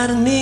about me.